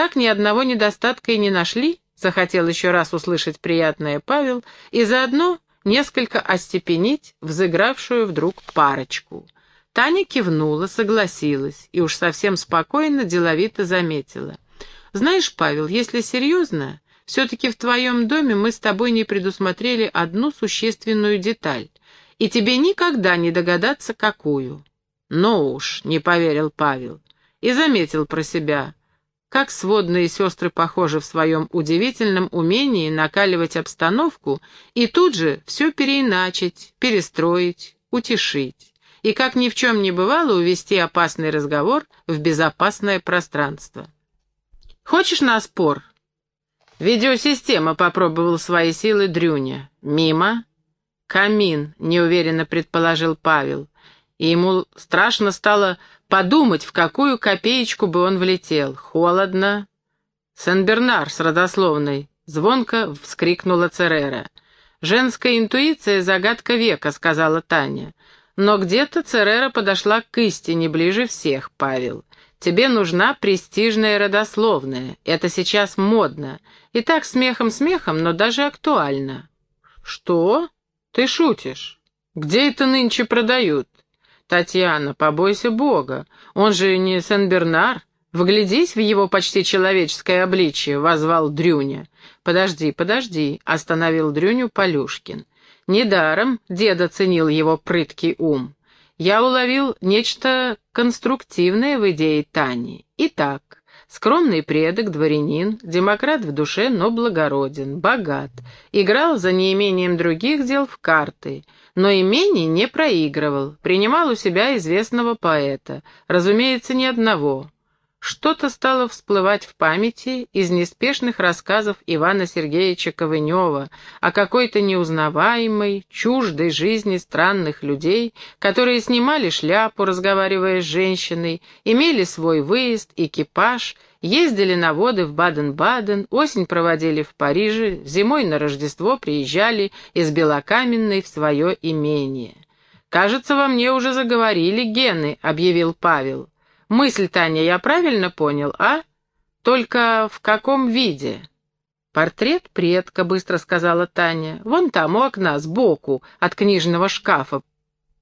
так ни одного недостатка и не нашли?» — захотел еще раз услышать приятное Павел и заодно несколько остепенить взыгравшую вдруг парочку. Таня кивнула, согласилась и уж совсем спокойно, деловито заметила. «Знаешь, Павел, если серьезно, все-таки в твоем доме мы с тобой не предусмотрели одну существенную деталь, и тебе никогда не догадаться, какую». «Ну уж», — не поверил Павел, и заметил про себя, как сводные сестры похожи в своем удивительном умении накаливать обстановку и тут же все переиначить, перестроить, утешить и, как ни в чем не бывало, увести опасный разговор в безопасное пространство. «Хочешь на спор?» «Видеосистема», — попробовал свои силы Дрюня. «Мимо». «Камин», — неуверенно предположил Павел. И ему страшно стало подумать, в какую копеечку бы он влетел. «Холодно». «Сен-Бернар» с родословной. Звонко вскрикнула Церера. «Женская интуиция — загадка века», — сказала Таня. Но где-то Церера подошла к истине ближе всех, Павел. Тебе нужна престижная родословная. Это сейчас модно. И так смехом-смехом, но даже актуально. Что? Ты шутишь? Где это нынче продают? Татьяна, побойся Бога. Он же не Сен-Бернар. Вглядись в его почти человеческое обличие, — возвал Дрюня. Подожди, подожди, — остановил Дрюню Полюшкин. Недаром дед оценил его прыткий ум. Я уловил нечто конструктивное в идее Тани. Итак, скромный предок, дворянин, демократ в душе, но благороден, богат, играл за неимением других дел в карты, но имений не проигрывал, принимал у себя известного поэта, разумеется, ни одного, что-то стало всплывать в памяти из неспешных рассказов Ивана Сергеевича Ковынева о какой-то неузнаваемой, чуждой жизни странных людей, которые снимали шляпу, разговаривая с женщиной, имели свой выезд, экипаж, ездили на воды в Баден-Баден, осень проводили в Париже, зимой на Рождество приезжали из Белокаменной в свое имение. «Кажется, во мне уже заговорили гены», — объявил Павел. Мысль, Таня, я правильно понял, а? Только в каком виде? Портрет предка, быстро сказала Таня. Вон там, у окна, сбоку, от книжного шкафа,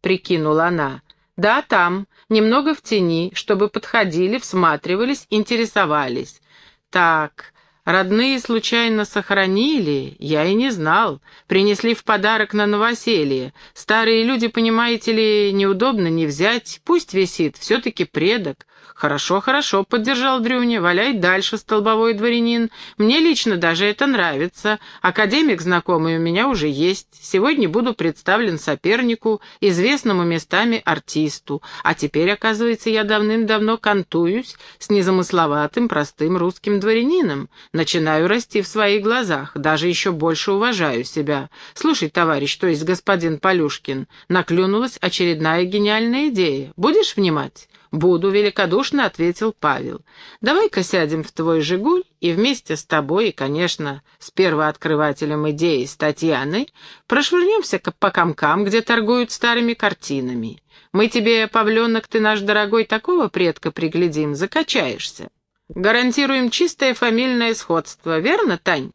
прикинула она. Да, там, немного в тени, чтобы подходили, всматривались, интересовались. Так, Родные случайно сохранили, я и не знал. Принесли в подарок на новоселье. Старые люди, понимаете ли, неудобно не взять. Пусть висит, все-таки предок. «Хорошо, хорошо», — поддержал Дрюня, — «валяй дальше, столбовой дворянин. Мне лично даже это нравится. Академик знакомый у меня уже есть. Сегодня буду представлен сопернику, известному местами артисту. А теперь, оказывается, я давным-давно кантуюсь с незамысловатым, простым русским дворянином. Начинаю расти в своих глазах, даже еще больше уважаю себя. Слушай, товарищ, то есть господин Полюшкин, наклюнулась очередная гениальная идея. Будешь внимать?» «Буду», — великодушно ответил Павел. «Давай-ка сядем в твой «Жигуль» и вместе с тобой и, конечно, с первооткрывателем идеи, с Татьяной, прошвырнемся по комкам, где торгуют старыми картинами. Мы тебе, Павленок, ты наш дорогой, такого предка приглядим, закачаешься. Гарантируем чистое фамильное сходство, верно, Тань?»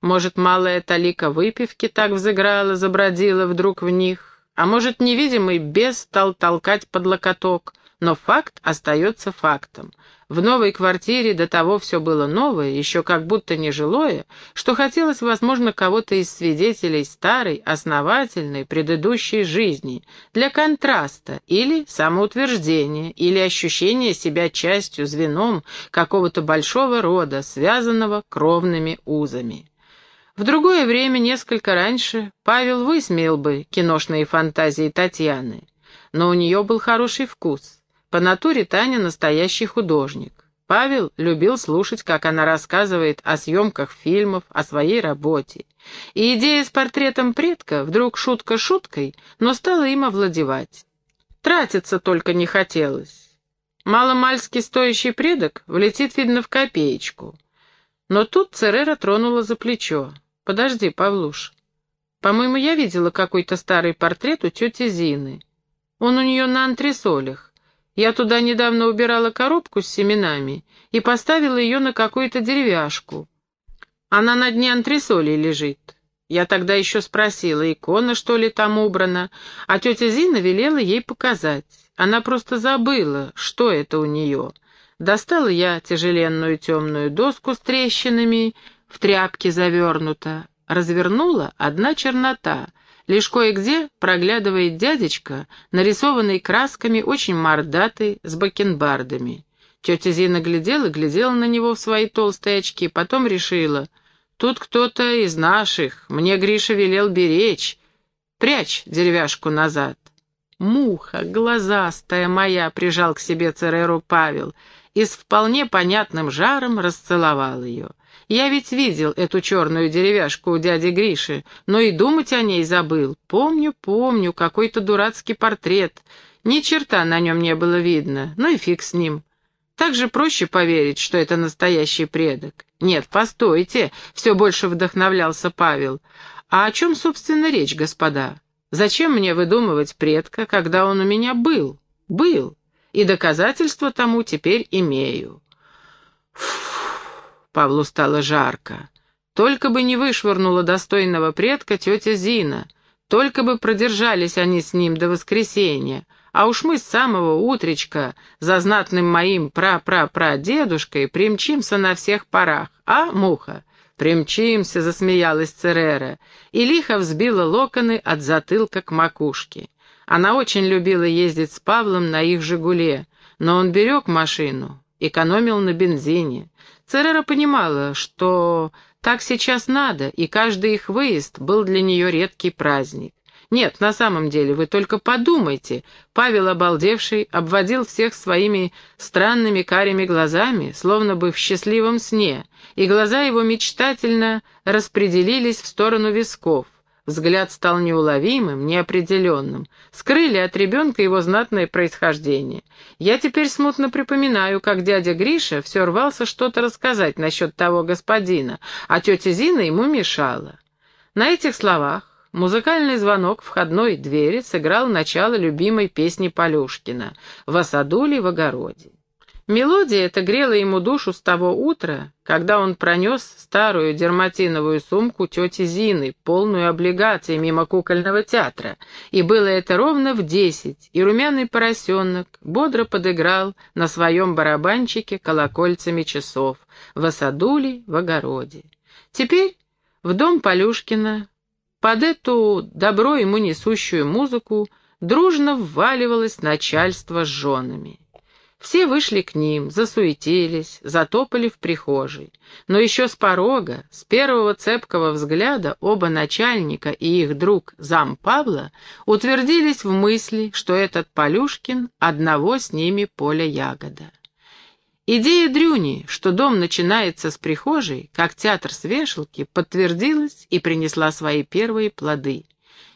Может, малая талика выпивки так взыграла, забродила вдруг в них, а может, невидимый бес стал толкать под локоток — но факт остается фактом. В новой квартире до того все было новое, еще как будто нежилое, что хотелось, возможно, кого-то из свидетелей старой, основательной, предыдущей жизни, для контраста или самоутверждения, или ощущения себя частью, звеном какого-то большого рода, связанного кровными узами. В другое время, несколько раньше, Павел высмеял бы киношные фантазии Татьяны, но у нее был хороший вкус — по натуре Таня настоящий художник. Павел любил слушать, как она рассказывает о съемках фильмов, о своей работе. И идея с портретом предка вдруг шутка шуткой, но стала им овладевать. Тратиться только не хотелось. Маломальски стоящий предок влетит, видно, в копеечку. Но тут Церера тронула за плечо. «Подожди, Павлуш. По-моему, я видела какой-то старый портрет у тети Зины. Он у нее на антресолях. Я туда недавно убирала коробку с семенами и поставила ее на какую-то деревяшку. Она на дне антресолей лежит. Я тогда еще спросила, икона, что ли, там убрана, а тетя Зина велела ей показать. Она просто забыла, что это у нее. Достала я тяжеленную темную доску с трещинами, в тряпке завернута. Развернула одна чернота. Лишь кое-где проглядывает дядечка, нарисованный красками, очень мордатый, с бакенбардами. Тетя Зина глядела, глядела на него в свои толстые очки, потом решила, тут кто-то из наших, мне Гриша велел беречь. Прячь деревяшку назад. «Муха, глазастая моя!» — прижал к себе Цереру Павел и с вполне понятным жаром расцеловал ее. Я ведь видел эту черную деревяшку у дяди Гриши, но и думать о ней забыл. Помню, помню, какой-то дурацкий портрет. Ни черта на нем не было видно, ну и фиг с ним. Так же проще поверить, что это настоящий предок. Нет, постойте, все больше вдохновлялся Павел. А о чем, собственно, речь, господа? Зачем мне выдумывать предка, когда он у меня был? Был и доказательства тому теперь имею. Фух, Павлу стало жарко. Только бы не вышвырнула достойного предка тетя Зина, только бы продержались они с ним до воскресенья, а уж мы с самого утречка за знатным моим пра-пра-пра-дедушкой примчимся на всех парах, а, муха? «Примчимся», — засмеялась Церера, и лихо взбила локоны от затылка к макушке. Она очень любила ездить с Павлом на их «Жигуле», но он берег машину, экономил на бензине. Церера понимала, что так сейчас надо, и каждый их выезд был для нее редкий праздник. Нет, на самом деле, вы только подумайте. Павел, обалдевший, обводил всех своими странными карими глазами, словно бы в счастливом сне, и глаза его мечтательно распределились в сторону висков. Взгляд стал неуловимым, неопределенным. Скрыли от ребенка его знатное происхождение. Я теперь смутно припоминаю, как дядя Гриша все рвался что-то рассказать насчет того господина, а тетя Зина ему мешала. На этих словах музыкальный звонок входной двери сыграл начало любимой песни Полюшкина «В осаду в огороде». Мелодия эта грела ему душу с того утра, когда он пронес старую дерматиновую сумку тети Зины, полную облигаций мимо кукольного театра, и было это ровно в десять, и румяный поросенок бодро подыграл на своем барабанчике колокольцами часов в осадуле в огороде. Теперь в дом Полюшкина под эту добро ему несущую музыку дружно вваливалось начальство с женами. Все вышли к ним, засуетились, затопали в прихожей. Но еще с порога, с первого цепкого взгляда, оба начальника и их друг зам Павла утвердились в мысли, что этот Полюшкин одного с ними поля ягода. Идея Дрюни, что дом начинается с прихожей, как театр с вешалки, подтвердилась и принесла свои первые плоды.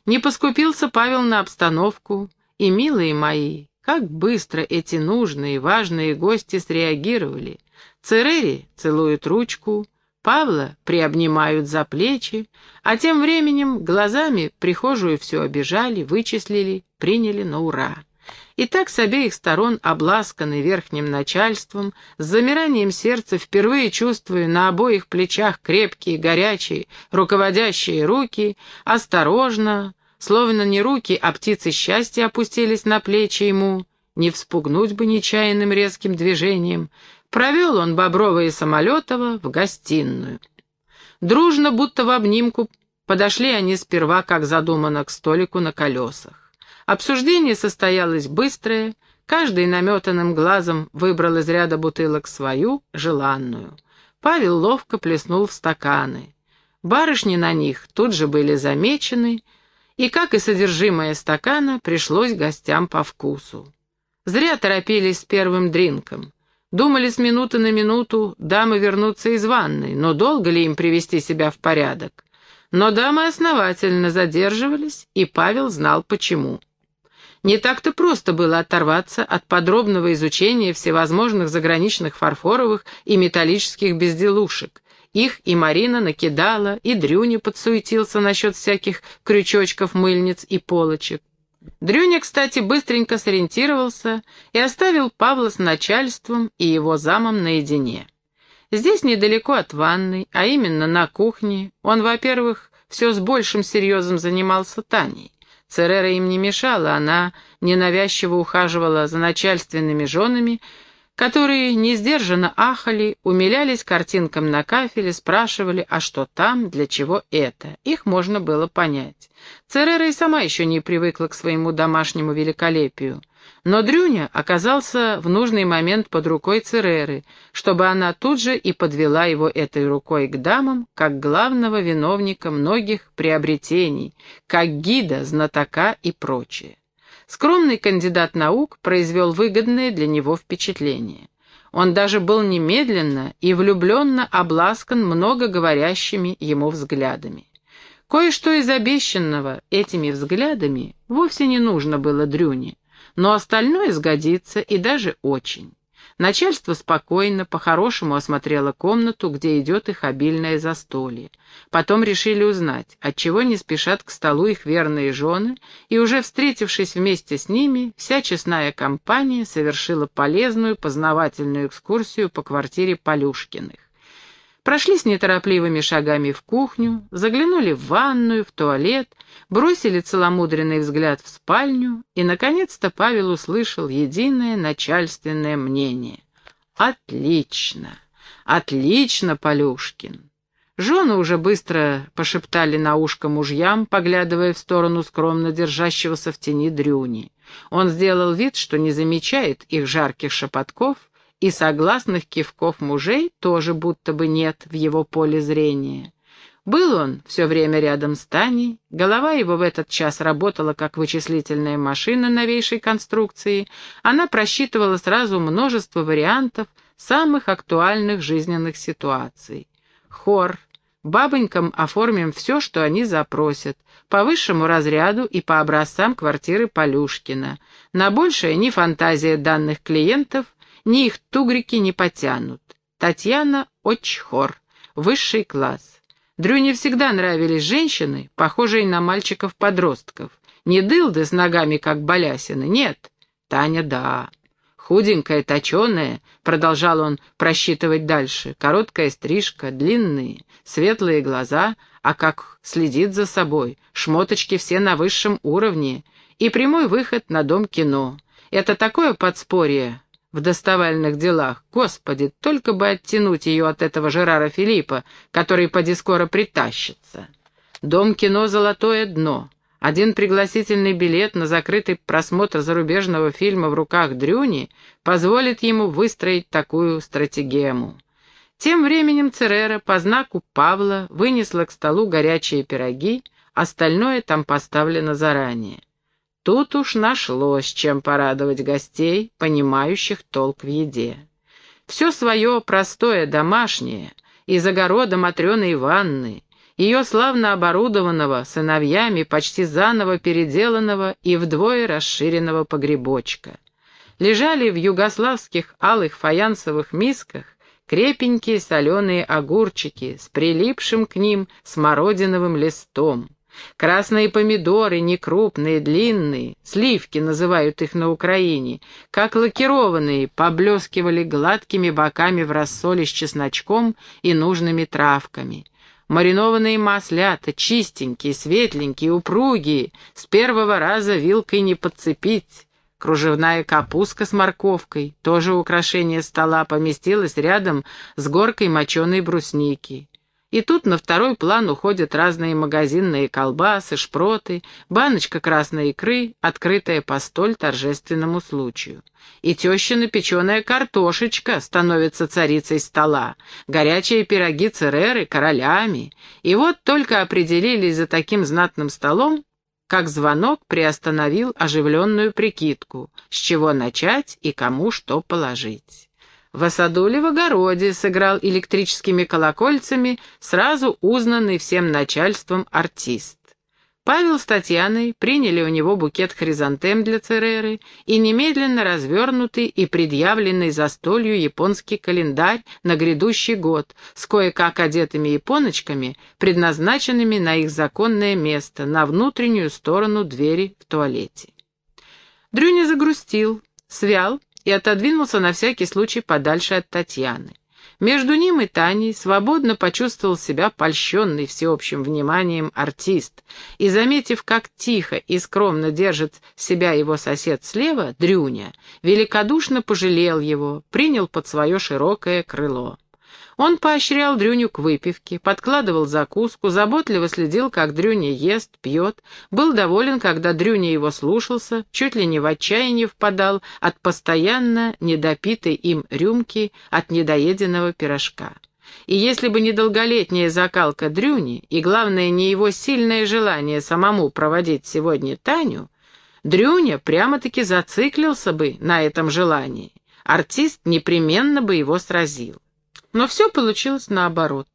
Не поскупился Павел на обстановку, и, милые мои, как быстро эти нужные, важные гости среагировали. Церери целуют ручку, Павла приобнимают за плечи, а тем временем глазами прихожую все обижали, вычислили, приняли на ура. И так с обеих сторон, обласканный верхним начальством, с замиранием сердца впервые чувствуя на обоих плечах крепкие, горячие, руководящие руки, осторожно, Словно не руки, а птицы счастья опустились на плечи ему, не вспугнуть бы нечаянным резким движением. Провел он Боброва и Самолетова в гостиную. Дружно, будто в обнимку, подошли они сперва, как задумано, к столику на колесах. Обсуждение состоялось быстрое, каждый наметанным глазом выбрал из ряда бутылок свою, желанную. Павел ловко плеснул в стаканы. Барышни на них тут же были замечены — и, как и содержимое стакана, пришлось гостям по вкусу. Зря торопились с первым дринком. Думали с минуты на минуту дамы вернутся из ванной, но долго ли им привести себя в порядок? Но дамы основательно задерживались, и Павел знал почему. Не так-то просто было оторваться от подробного изучения всевозможных заграничных фарфоровых и металлических безделушек, их и Марина накидала, и Дрюня подсуетился насчет всяких крючочков, мыльниц и полочек. Дрюня, кстати, быстренько сориентировался и оставил Павла с начальством и его замом наедине. Здесь недалеко от ванной, а именно на кухне, он, во-первых, все с большим серьезом занимался Таней. Церера им не мешала, она ненавязчиво ухаживала за начальственными женами, которые несдержанно ахали, умилялись картинкам на кафеле, спрашивали, а что там, для чего это. Их можно было понять. Церера и сама еще не привыкла к своему домашнему великолепию. Но Дрюня оказался в нужный момент под рукой Цереры, чтобы она тут же и подвела его этой рукой к дамам, как главного виновника многих приобретений, как гида, знатока и прочее. Скромный кандидат наук произвел выгодное для него впечатление. Он даже был немедленно и влюбленно обласкан многоговорящими ему взглядами. Кое-что из обещанного этими взглядами вовсе не нужно было Дрюне, но остальное сгодится и даже очень. Начальство спокойно, по-хорошему осмотрело комнату, где идет их обильное застолье. Потом решили узнать, отчего не спешат к столу их верные жены, и уже встретившись вместе с ними, вся честная компания совершила полезную познавательную экскурсию по квартире Полюшкиных. Прошлись неторопливыми шагами в кухню, заглянули в ванную, в туалет, бросили целомудренный взгляд в спальню, и, наконец-то, Павел услышал единое начальственное мнение. «Отлично! Отлично, Полюшкин!» Жены уже быстро пошептали на ушко мужьям, поглядывая в сторону скромно держащегося в тени Дрюни. Он сделал вид, что не замечает их жарких шепотков, и согласных кивков мужей тоже будто бы нет в его поле зрения. Был он все время рядом с Таней, голова его в этот час работала как вычислительная машина новейшей конструкции, она просчитывала сразу множество вариантов самых актуальных жизненных ситуаций. Хор, бабонькам оформим все, что они запросят, по высшему разряду и по образцам квартиры Полюшкина. На большее ни фантазия данных клиентов, ни их тугрики не потянут. Татьяна Очхор, высший класс. Дрюне всегда нравились женщины, похожие на мальчиков-подростков. Не дылды с ногами, как балясины, нет. Таня, да. Худенькая, точеная, продолжал он просчитывать дальше. Короткая стрижка, длинные, светлые глаза, а как следит за собой. Шмоточки все на высшем уровне. И прямой выход на дом кино. Это такое подспорье, в доставальных делах. Господи, только бы оттянуть ее от этого Жерара Филиппа, который поди скоро притащится. Дом кино «Золотое дно». Один пригласительный билет на закрытый просмотр зарубежного фильма в руках Дрюни позволит ему выстроить такую стратегему. Тем временем Церера по знаку Павла вынесла к столу горячие пироги, остальное там поставлено заранее. Тут уж нашлось, чем порадовать гостей, понимающих толк в еде. Все свое простое домашнее, из огорода Матрены Иванны, ее славно оборудованного сыновьями почти заново переделанного и вдвое расширенного погребочка. Лежали в югославских алых фаянсовых мисках крепенькие соленые огурчики с прилипшим к ним смородиновым листом, Красные помидоры, некрупные, длинные, сливки называют их на Украине, как лакированные, поблескивали гладкими боками в рассоле с чесночком и нужными травками. Маринованные маслята, чистенькие, светленькие, упругие, с первого раза вилкой не подцепить. Кружевная капустка с морковкой, тоже украшение стола, поместилась рядом с горкой моченой брусники. И тут на второй план уходят разные магазинные колбасы, шпроты, баночка красной икры, открытая по столь торжественному случаю. И тещина печеная картошечка становится царицей стола, горячие пироги цереры королями. И вот только определились за таким знатным столом, как звонок приостановил оживленную прикидку, с чего начать и кому что положить. В саду в огороде сыграл электрическими колокольцами сразу узнанный всем начальством артист. Павел с Татьяной приняли у него букет хризантем для Цереры и немедленно развернутый и предъявленный за столью японский календарь на грядущий год с кое-как одетыми японочками, предназначенными на их законное место, на внутреннюю сторону двери в туалете. Дрюня загрустил, свял и отодвинулся на всякий случай подальше от Татьяны. Между ним и Таней свободно почувствовал себя польщенный всеобщим вниманием артист, и, заметив, как тихо и скромно держит себя его сосед слева, Дрюня, великодушно пожалел его, принял под свое широкое крыло. Он поощрял Дрюню к выпивке, подкладывал закуску, заботливо следил, как Дрюня ест, пьет, был доволен, когда Дрюня его слушался, чуть ли не в отчаяние впадал от постоянно недопитой им рюмки, от недоеденного пирожка. И если бы не долголетняя закалка Дрюни, и, главное, не его сильное желание самому проводить сегодня Таню, Дрюня прямо-таки зациклился бы на этом желании. Артист непременно бы его сразил. Но все получилось наоборот.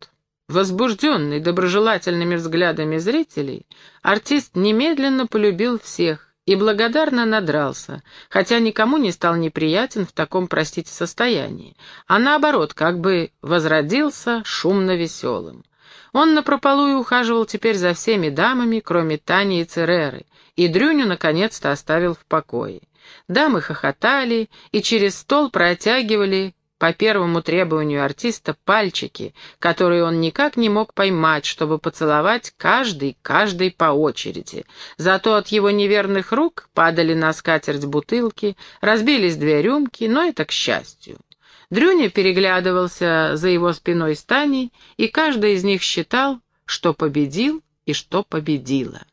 Возбужденный доброжелательными взглядами зрителей, артист немедленно полюбил всех и благодарно надрался, хотя никому не стал неприятен в таком, простите, состоянии, а наоборот, как бы возродился шумно веселым. Он напропалую ухаживал теперь за всеми дамами, кроме Тани и Цереры, и Дрюню наконец-то оставил в покое. Дамы хохотали и через стол протягивали по первому требованию артиста пальчики, которые он никак не мог поймать, чтобы поцеловать каждый, каждый по очереди. Зато от его неверных рук падали на скатерть бутылки, разбились две рюмки, но это к счастью. Дрюня переглядывался за его спиной с Таней, и каждый из них считал, что победил и что победила.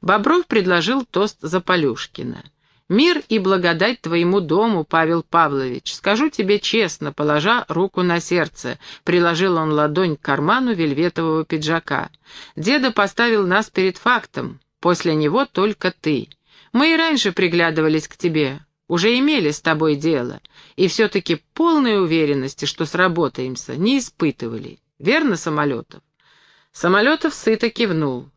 Бобров предложил тост за Полюшкина. Мир и благодать твоему дому, Павел Павлович. Скажу тебе честно, положа руку на сердце, приложил он ладонь к карману вельветового пиджака. Деда поставил нас перед фактом, после него только ты. Мы и раньше приглядывались к тебе, уже имели с тобой дело, и все-таки полной уверенности, что сработаемся, не испытывали. Верно, Самолетов? Самолетов сыто кивнул.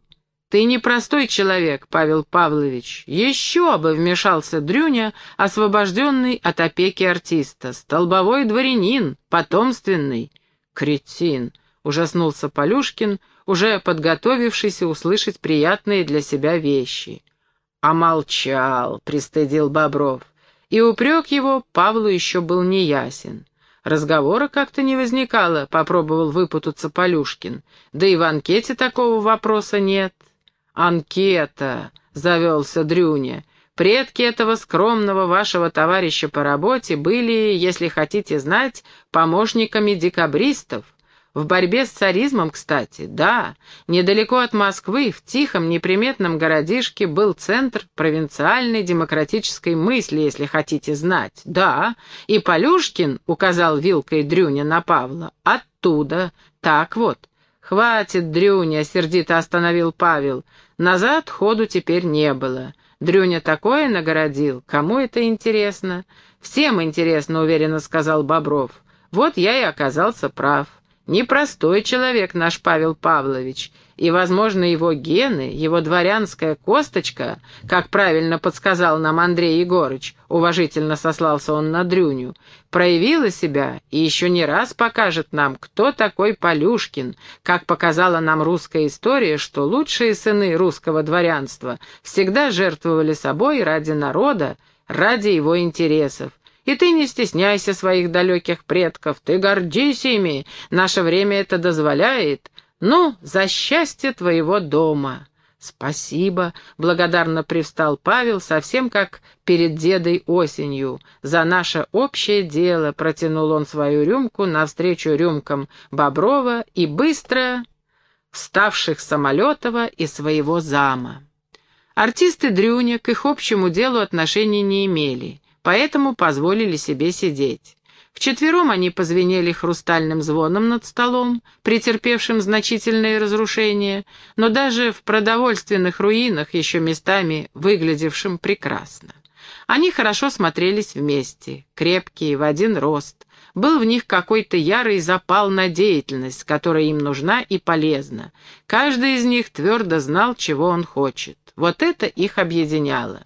«Ты непростой человек, Павел Павлович. Еще бы!» — вмешался Дрюня, освобожденный от опеки артиста. «Столбовой дворянин, потомственный». «Кретин!» — ужаснулся Полюшкин, уже подготовившийся услышать приятные для себя вещи. «А молчал», — пристыдил Бобров. И упрек его Павлу еще был неясен. Разговора как-то не возникало, попробовал выпутаться Полюшкин. Да и в анкете такого вопроса нет. «Анкета», — завелся Дрюня. «Предки этого скромного вашего товарища по работе были, если хотите знать, помощниками декабристов. В борьбе с царизмом, кстати, да, недалеко от Москвы, в тихом, неприметном городишке был центр провинциальной демократической мысли, если хотите знать, да, и Полюшкин, указал вилкой Дрюня на Павла, оттуда, так вот. «Хватит, Дрюня!» — сердито остановил Павел. Назад ходу теперь не было. Дрюня такое нагородил. Кому это интересно? Всем интересно, уверенно сказал Бобров. Вот я и оказался прав. Непростой человек наш Павел Павлович, и, возможно, его гены, его дворянская косточка, как правильно подсказал нам Андрей Егорыч, уважительно сослался он на Дрюню, проявила себя и еще не раз покажет нам, кто такой Полюшкин, как показала нам русская история, что лучшие сыны русского дворянства всегда жертвовали собой ради народа, ради его интересов, и ты не стесняйся своих далеких предков, ты гордись ими, наше время это дозволяет. Ну, за счастье твоего дома!» «Спасибо», — благодарно привстал Павел, совсем как перед дедой осенью. «За наше общее дело», — протянул он свою рюмку навстречу рюмкам Боброва и быстро вставших Самолетова и своего зама. Артисты Дрюня к их общему делу отношения не имели поэтому позволили себе сидеть. Вчетвером они позвенели хрустальным звоном над столом, претерпевшим значительные разрушения, но даже в продовольственных руинах, еще местами выглядевшим прекрасно. Они хорошо смотрелись вместе, крепкие, в один рост. Был в них какой-то ярый запал на деятельность, которая им нужна и полезна. Каждый из них твердо знал, чего он хочет. Вот это их объединяло.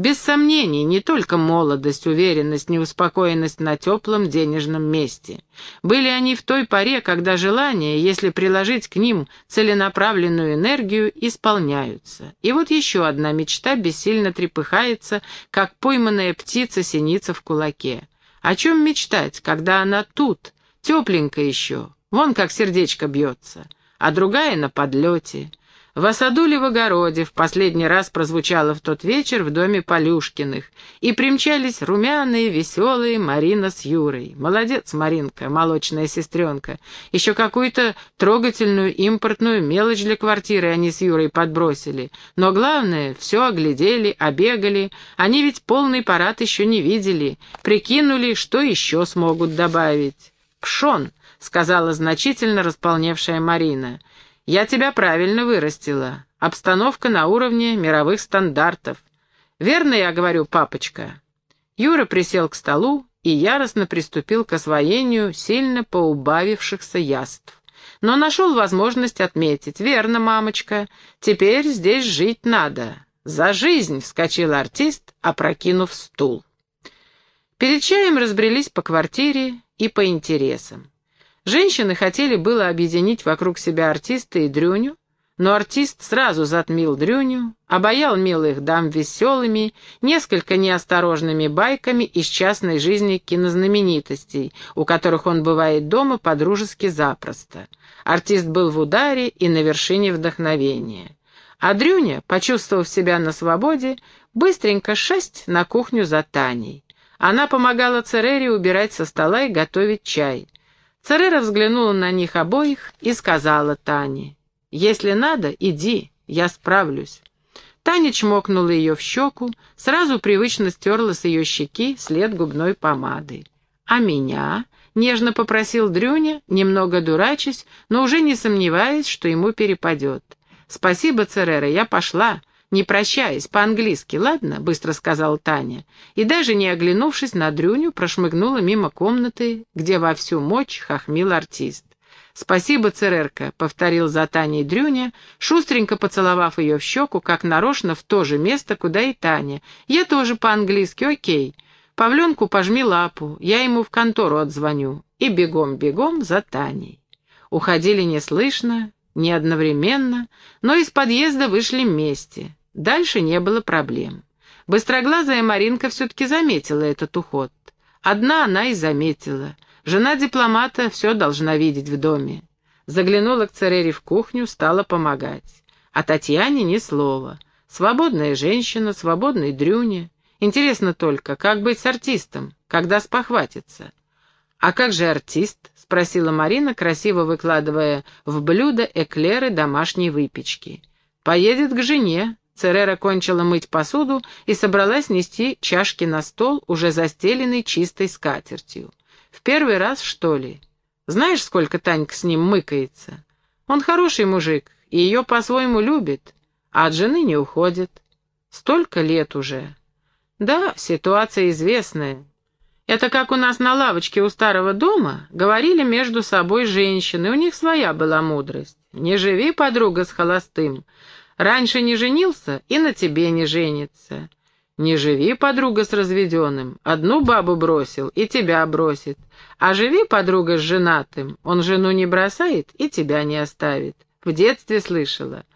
Без сомнений, не только молодость, уверенность, неуспокоенность на теплом денежном месте. Были они в той поре, когда желания, если приложить к ним целенаправленную энергию, исполняются. И вот еще одна мечта бессильно трепыхается, как пойманная птица синица в кулаке. О чем мечтать, когда она тут, тепленькая еще, вон как сердечко бьется, а другая на подлете. В осаду в огороде в последний раз прозвучало в тот вечер в доме Полюшкиных, и примчались румяные, веселые Марина с Юрой. Молодец, Маринка, молочная сестренка. Еще какую-то трогательную импортную мелочь для квартиры они с Юрой подбросили. Но главное, все оглядели, обегали. Они ведь полный парад еще не видели. Прикинули, что еще смогут добавить. «Пшон», — сказала значительно располневшая Марина, — я тебя правильно вырастила. Обстановка на уровне мировых стандартов. Верно я говорю, папочка?» Юра присел к столу и яростно приступил к освоению сильно поубавившихся яств. Но нашел возможность отметить. «Верно, мамочка, теперь здесь жить надо». «За жизнь!» — вскочил артист, опрокинув стул. Перед чаем разбрелись по квартире и по интересам. Женщины хотели было объединить вокруг себя артиста и Дрюню, но артист сразу затмил Дрюню, обаял милых дам веселыми, несколько неосторожными байками из частной жизни кинознаменитостей, у которых он бывает дома по-дружески запросто. Артист был в ударе и на вершине вдохновения. А Дрюня, почувствовав себя на свободе, быстренько шесть на кухню за Таней. Она помогала Церере убирать со стола и готовить чай — Церера взглянула на них обоих и сказала Тане, «Если надо, иди, я справлюсь». Таня чмокнула ее в щеку, сразу привычно стерла с ее щеки след губной помады. «А меня?» — нежно попросил Дрюня, немного дурачась, но уже не сомневаясь, что ему перепадет. «Спасибо, Церера, я пошла не прощаясь, по-английски, ладно?» — быстро сказала Таня. И даже не оглянувшись на Дрюню, прошмыгнула мимо комнаты, где во всю мощь хохмил артист. «Спасибо, Церерка», — повторил за Таней Дрюня, шустренько поцеловав ее в щеку, как нарочно в то же место, куда и Таня. «Я тоже по-английски, окей. Павленку пожми лапу, я ему в контору отзвоню». И бегом-бегом за Таней. Уходили неслышно, не одновременно, но из подъезда вышли вместе. Дальше не было проблем. Быстроглазая Маринка все-таки заметила этот уход. Одна она и заметила. Жена дипломата все должна видеть в доме. Заглянула к Церере в кухню, стала помогать. А Татьяне ни слова. Свободная женщина, свободный Дрюня. Интересно только, как быть с артистом, когда спохватится? А как же артист? спросила Марина, красиво выкладывая в блюдо эклеры домашней выпечки. Поедет к жене, Церера кончила мыть посуду и собралась нести чашки на стол, уже застеленный чистой скатертью. В первый раз, что ли? Знаешь, сколько Танька с ним мыкается? Он хороший мужик, и ее по-своему любит, а от жены не уходит. Столько лет уже. Да, ситуация известная. Это как у нас на лавочке у старого дома говорили между собой женщины, у них своя была мудрость. Не живи, подруга, с холостым, Раньше не женился и на тебе не женится. Не живи, подруга, с разведенным. Одну бабу бросил и тебя бросит. А живи, подруга, с женатым. Он жену не бросает и тебя не оставит. В детстве слышала.